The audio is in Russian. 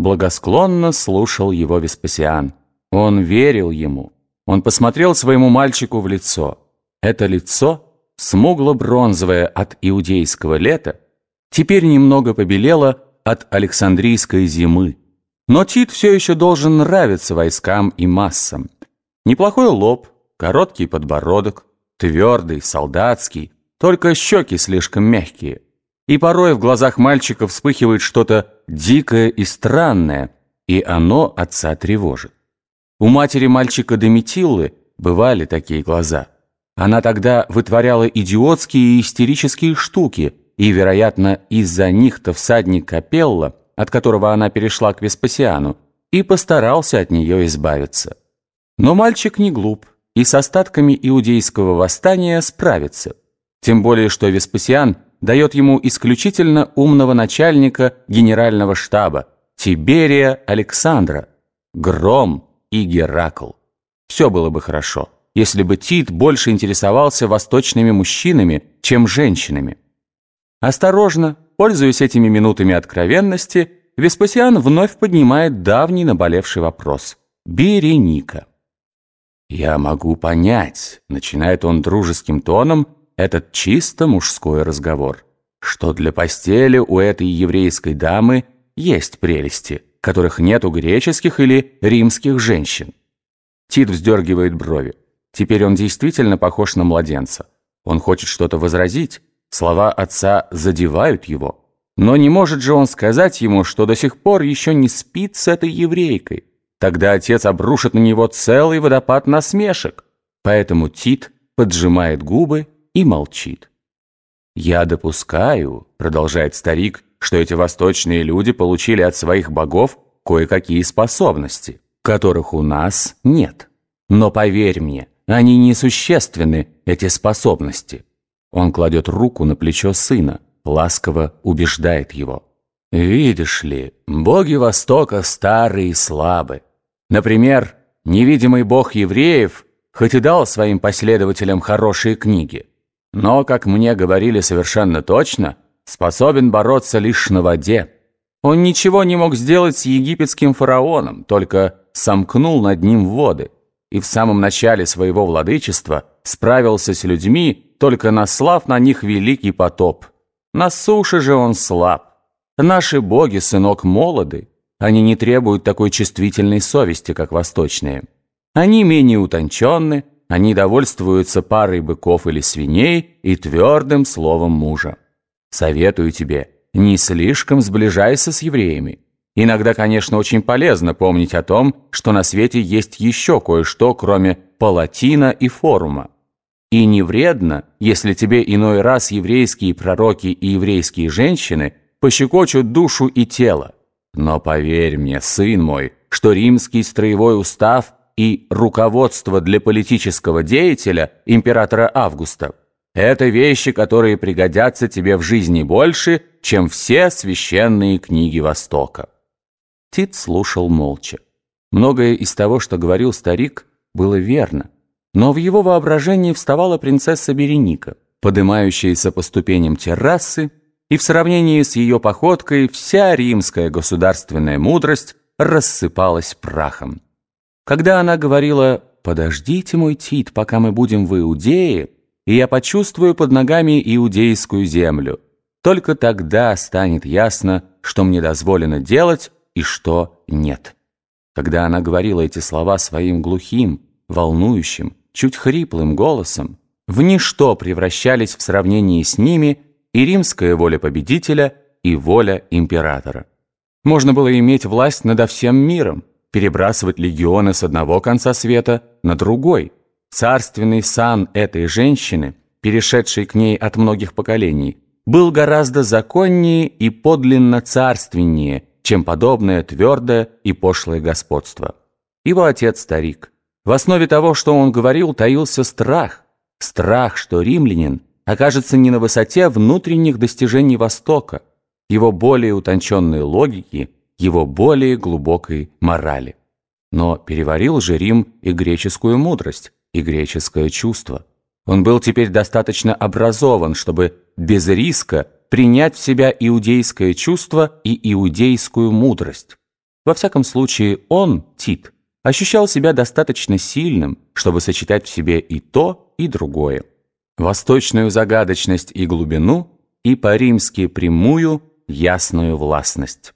благосклонно слушал его Веспасиан. Он верил ему. Он посмотрел своему мальчику в лицо. Это лицо, смугло-бронзовое от иудейского лета, теперь немного побелело от Александрийской зимы. Но Тит все еще должен нравиться войскам и массам. Неплохой лоб, короткий подбородок, твердый, солдатский, только щеки слишком мягкие. И порой в глазах мальчика вспыхивает что-то дикое и странное, и оно отца тревожит. У матери мальчика Дометиллы бывали такие глаза. Она тогда вытворяла идиотские и истерические штуки, и, вероятно, из-за них-то всадник Капелла, от которого она перешла к Веспасиану, и постарался от нее избавиться. Но мальчик не глуп, и с остатками иудейского восстания справится. Тем более, что Веспасиан дает ему исключительно умного начальника генерального штаба, Тиберия Александра, Гром и Геракл. Все было бы хорошо, если бы Тит больше интересовался восточными мужчинами, чем женщинами. Осторожно, пользуясь этими минутами откровенности, Веспасиан вновь поднимает давний наболевший вопрос. Береника. «Я могу понять», — начинает он дружеским тоном, этот чисто мужской разговор, что для постели у этой еврейской дамы есть прелести, которых нет у греческих или римских женщин. Тит вздергивает брови. Теперь он действительно похож на младенца. Он хочет что-то возразить, слова отца задевают его. Но не может же он сказать ему, что до сих пор еще не спит с этой еврейкой. Тогда отец обрушит на него целый водопад насмешек. Поэтому Тит поджимает губы и молчит. «Я допускаю», — продолжает старик, «что эти восточные люди получили от своих богов кое-какие способности, которых у нас нет. Но поверь мне, они несущественны, эти способности». Он кладет руку на плечо сына, ласково убеждает его. «Видишь ли, боги Востока старые и слабы. Например, невидимый бог евреев хоть и дал своим последователям хорошие книги, но, как мне говорили совершенно точно, способен бороться лишь на воде. Он ничего не мог сделать с египетским фараоном, только сомкнул над ним воды, и в самом начале своего владычества справился с людьми, только наслав на них великий потоп. На суше же он слаб. Наши боги, сынок, молоды, они не требуют такой чувствительной совести, как восточные. Они менее утонченны, они довольствуются парой быков или свиней и твердым словом мужа. Советую тебе, не слишком сближайся с евреями. Иногда, конечно, очень полезно помнить о том, что на свете есть еще кое-что, кроме палатина и форума. И не вредно, если тебе иной раз еврейские пророки и еврейские женщины пощекочут душу и тело. Но поверь мне, сын мой, что римский строевой устав и руководство для политического деятеля императора Августа – это вещи, которые пригодятся тебе в жизни больше, чем все священные книги Востока. Тит слушал молча. Многое из того, что говорил старик, было верно, но в его воображении вставала принцесса Береника, поднимающаяся по ступеням террасы и в сравнении с ее походкой вся римская государственная мудрость рассыпалась прахом. Когда она говорила «Подождите, мой Тит, пока мы будем в Иудее, и я почувствую под ногами иудейскую землю», только тогда станет ясно, что мне дозволено делать и что нет. Когда она говорила эти слова своим глухим, волнующим, чуть хриплым голосом, в ничто превращались в сравнении с ними – и римская воля победителя, и воля императора. Можно было иметь власть над всем миром, перебрасывать легионы с одного конца света на другой. Царственный сан этой женщины, перешедшей к ней от многих поколений, был гораздо законнее и подлинно царственнее, чем подобное твердое и пошлое господство. Его отец старик. В основе того, что он говорил, таился страх. Страх, что римлянин – окажется не на высоте внутренних достижений Востока, его более утонченной логики, его более глубокой морали. Но переварил же Рим и греческую мудрость, и греческое чувство. Он был теперь достаточно образован, чтобы без риска принять в себя иудейское чувство и иудейскую мудрость. Во всяком случае, он, Тит, ощущал себя достаточно сильным, чтобы сочетать в себе и то, и другое. Восточную загадочность и глубину, и по-римски прямую, ясную властность.